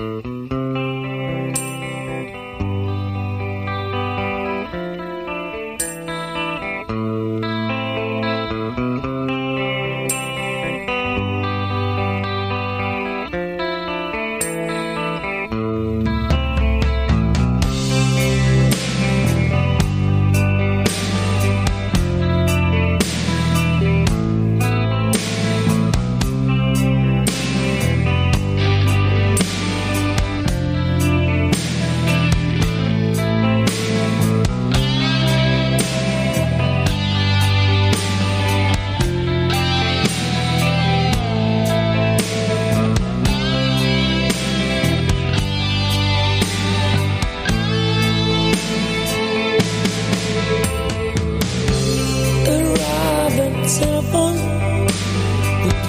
Mm-hmm.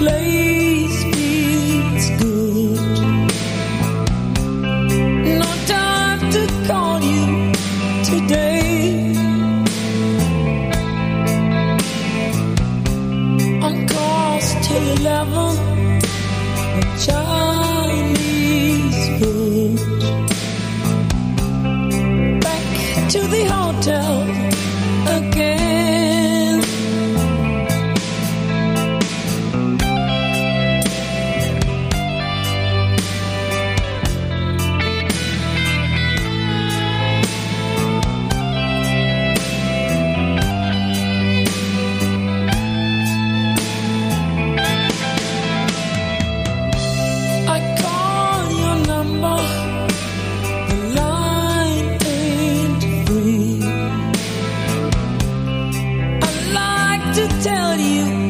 泪 to tell you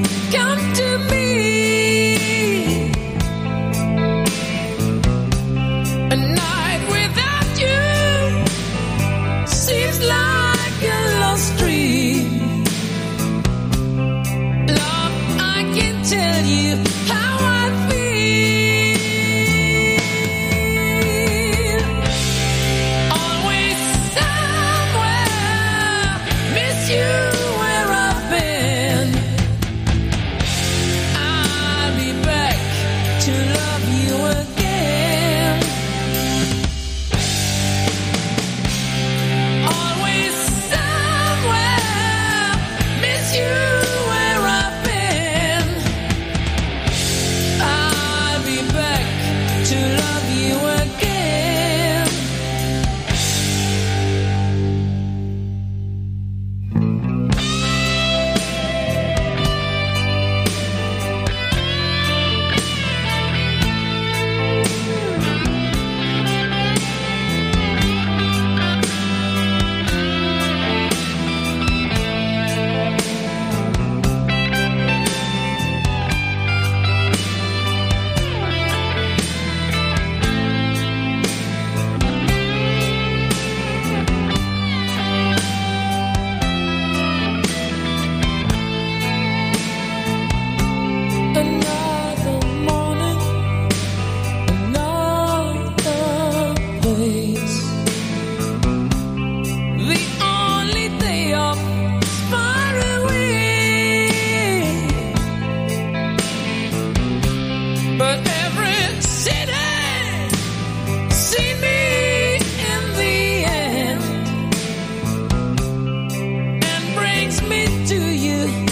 me to you.